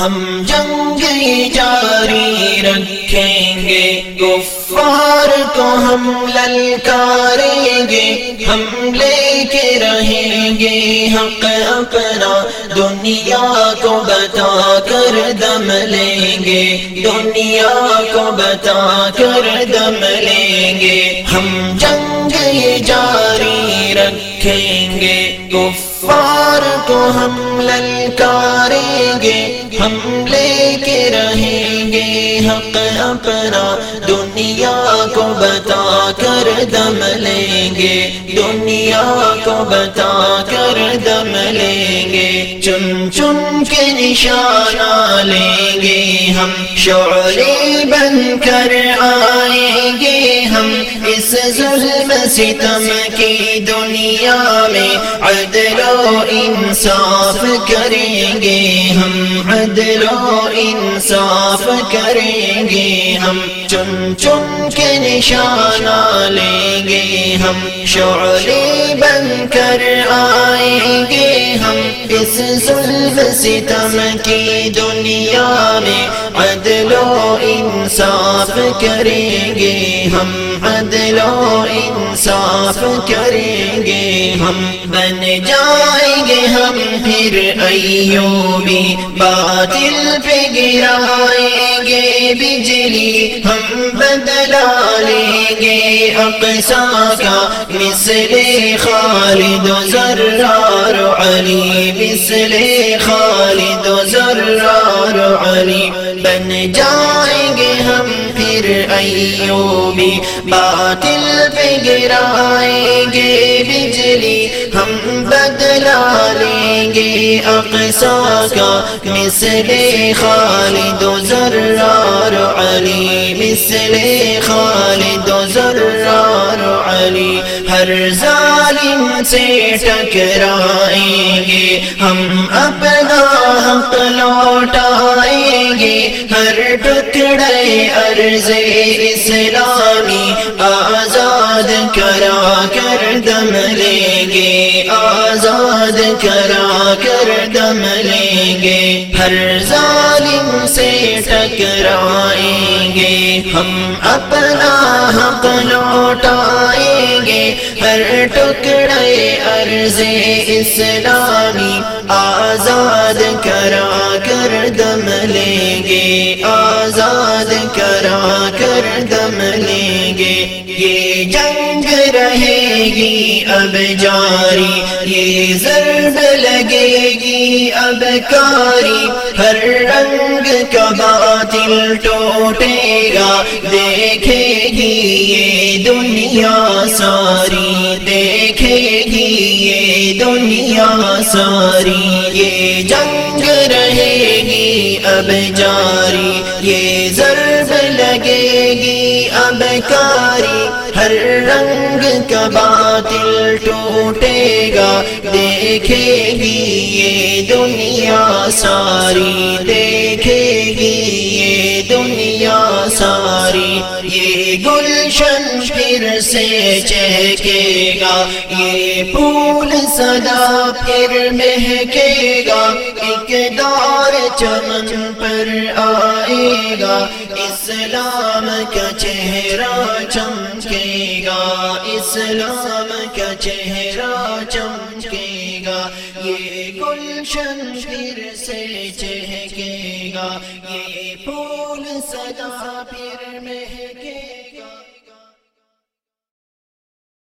ہم جنگ جاری رکھیں گے گفار کو ہم للکاریں گے، ہم لے کے رہیں گے حق اپنا، دنیا کو بتا کر دم لیں گے، دنیا کو بتا کر دم لیں گے۔ ہم جنگ جاری رکھیں گے گفار کو ہم للکاریں گے ہم لے کے رہیں گے حق اپنا دنیا کو بتا کر دم لیں گے دنیا کو بتا کر دم لیں گے چن چن کے نشانہ لیں گے ہم شعری بن کر آئیں گے، ہم اس ظلم ستم کی دنیا میں عدل و انصاف کریں گے۔ ہم عدل و انصاف کریں گے۔ ہم چن چن کے نشانہ لیں گے ہم شعری بن کر آئیں گے ہم اس ظلم ستم کی انصاف کریں گے، ہم عدل و انصاف کریں گے، ہم بن جائیں گے، ہم پھر ایوبی باطل پہ گرائیں گے، بجلی ہم بدلا لیں گے اقسا کا مثل خالد و ذرار علی، مثل خالد و ذرار علی۔ بن جائیں گے ہم پھر ایوبی، باطل پہ گرائیں گے بجلی، ہم بدلا لیں گے اقسا کا مثل خالد و ذرار علی، مثل خالد و ذرار علی۔ ہر ظالم سے ٹکرائیں گے، ہم اپنا حق لوٹائیں گے۔ ٹکڑے عرض اسلامی آزاد کرا کر دم لیں گے، آزاد کرا کر دم لیں گے۔ ہر ظالم سے ٹکرائیں گے۔ ہم اپنا حق لوٹائیں گے۔ ہر ٹکڑے عرض اسلامی آزاد کرا کر دم لیں گے۔ یہ جنگ رہے گی، اب جاری، یہ زرد لگے گی، اب کاری۔ ہر رنگ کا باطل ٹوٹے گا دیکھے گی یہ دنیا ساری، دیکھے گی دنیا ساری، یہ جنگ رہے گی، اب جاری، یہ ضرب لگے گی، اب کاری، ہر رنگ کا باطل ٹوٹے گا، دیکھے گی یہ دنیا ساری، دیکھے گی یہ یہ گلشن پھر سے چہکے گا، یہ پھول صدا پھر مہکے گا ایک دار چمن پر آئے گا، اسلام کا چہرہ چمکے گا، اسلام کا چہرہ چمکے گا گلشن پھر سے چہکے گا یہ پھول صدا پھر مہکے